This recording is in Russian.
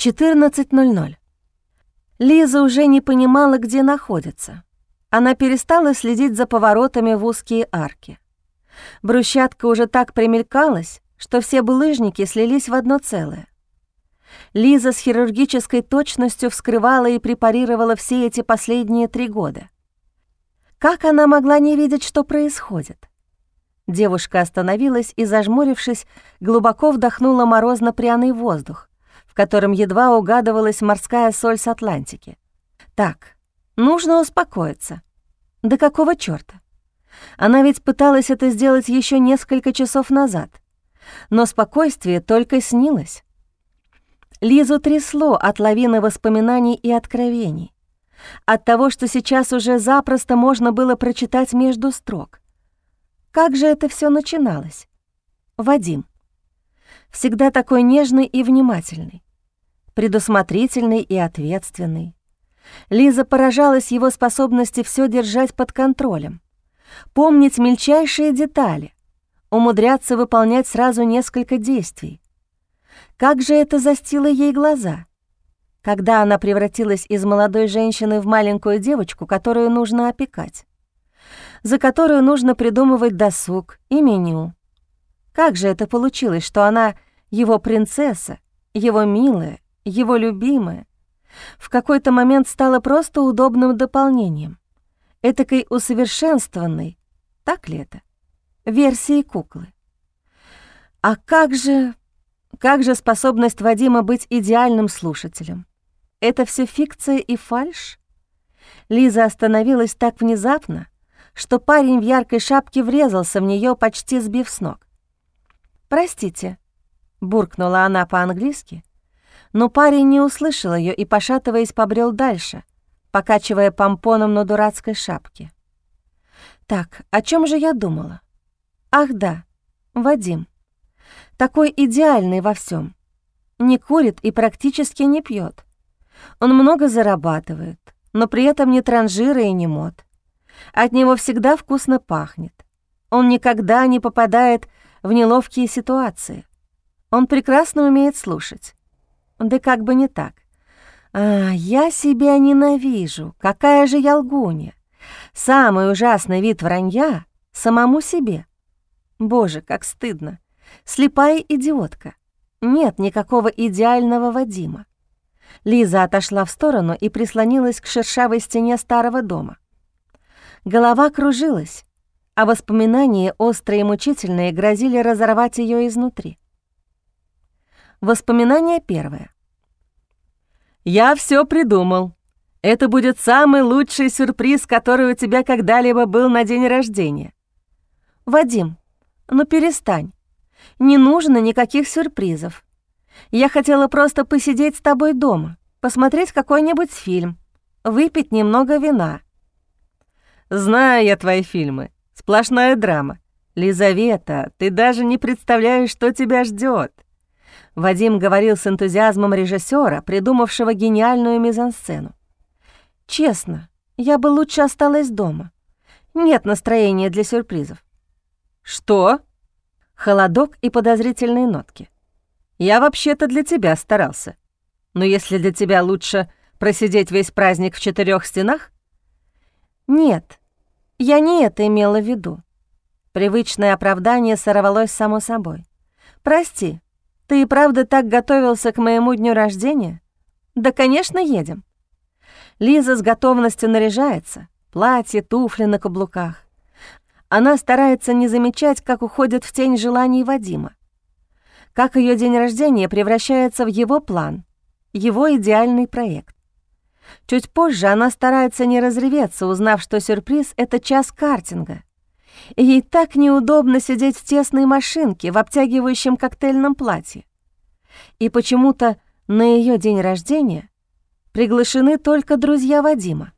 14.00. Лиза уже не понимала, где находится. Она перестала следить за поворотами в узкие арки. Брусчатка уже так примелькалась, что все булыжники слились в одно целое. Лиза с хирургической точностью вскрывала и препарировала все эти последние три года. Как она могла не видеть, что происходит? Девушка остановилась и, зажмурившись, глубоко вдохнула морозно-пряный воздух, котором едва угадывалась морская соль с Атлантики. Так, нужно успокоиться. Да какого чёрта? Она ведь пыталась это сделать еще несколько часов назад. Но спокойствие только снилось. Лизу трясло от лавины воспоминаний и откровений. От того, что сейчас уже запросто можно было прочитать между строк. Как же это все начиналось? Вадим. Всегда такой нежный и внимательный. Предусмотрительный и ответственный. Лиза поражалась его способности все держать под контролем помнить мельчайшие детали, умудряться выполнять сразу несколько действий. Как же это застило ей глаза, когда она превратилась из молодой женщины в маленькую девочку, которую нужно опекать, за которую нужно придумывать досуг и меню. Как же это получилось, что она его принцесса, его милая, его любимая, в какой-то момент стала просто удобным дополнением? этакой усовершенствованной, так ли это, версии куклы. А как же... Как же способность Вадима быть идеальным слушателем? Это все фикция и фальшь? Лиза остановилась так внезапно, что парень в яркой шапке врезался в нее, почти сбив с ног. «Простите», — буркнула она по-английски, но парень не услышал ее и, пошатываясь, побрел дальше, покачивая помпоном на дурацкой шапке. Так, о чем же я думала? Ах да, Вадим. Такой идеальный во всем. Не курит и практически не пьет. Он много зарабатывает, но при этом не транжира и не мод. От него всегда вкусно пахнет. Он никогда не попадает в неловкие ситуации. Он прекрасно умеет слушать. Да как бы не так. А, я себя ненавижу. Какая же я лгунья. Самый ужасный вид вранья — самому себе. Боже, как стыдно. Слепая идиотка. Нет никакого идеального Вадима. Лиза отошла в сторону и прислонилась к шершавой стене старого дома. Голова кружилась, а воспоминания, острые и мучительные, грозили разорвать ее изнутри. Воспоминание первое. «Я все придумал. Это будет самый лучший сюрприз, который у тебя когда-либо был на день рождения». «Вадим, ну перестань. Не нужно никаких сюрпризов. Я хотела просто посидеть с тобой дома, посмотреть какой-нибудь фильм, выпить немного вина». «Знаю я твои фильмы. Сплошная драма. Лизавета, ты даже не представляешь, что тебя ждет. Вадим говорил с энтузиазмом режиссера, придумавшего гениальную мизансцену. «Честно, я бы лучше осталась дома. Нет настроения для сюрпризов». «Что?» Холодок и подозрительные нотки. «Я вообще-то для тебя старался. Но если для тебя лучше просидеть весь праздник в четырех стенах?» «Нет, я не это имела в виду». Привычное оправдание сорвалось само собой. «Прости, ты и правда так готовился к моему дню рождения? Да, конечно, едем. Лиза с готовностью наряжается. Платье, туфли на каблуках. Она старается не замечать, как уходит в тень желаний Вадима. Как ее день рождения превращается в его план, его идеальный проект. Чуть позже она старается не разреветься, узнав, что сюрприз — это час картинга — ей так неудобно сидеть в тесной машинке в обтягивающем коктейльном платье. И почему-то на ее день рождения приглашены только друзья Вадима.